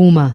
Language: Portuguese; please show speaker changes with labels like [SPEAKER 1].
[SPEAKER 1] espuma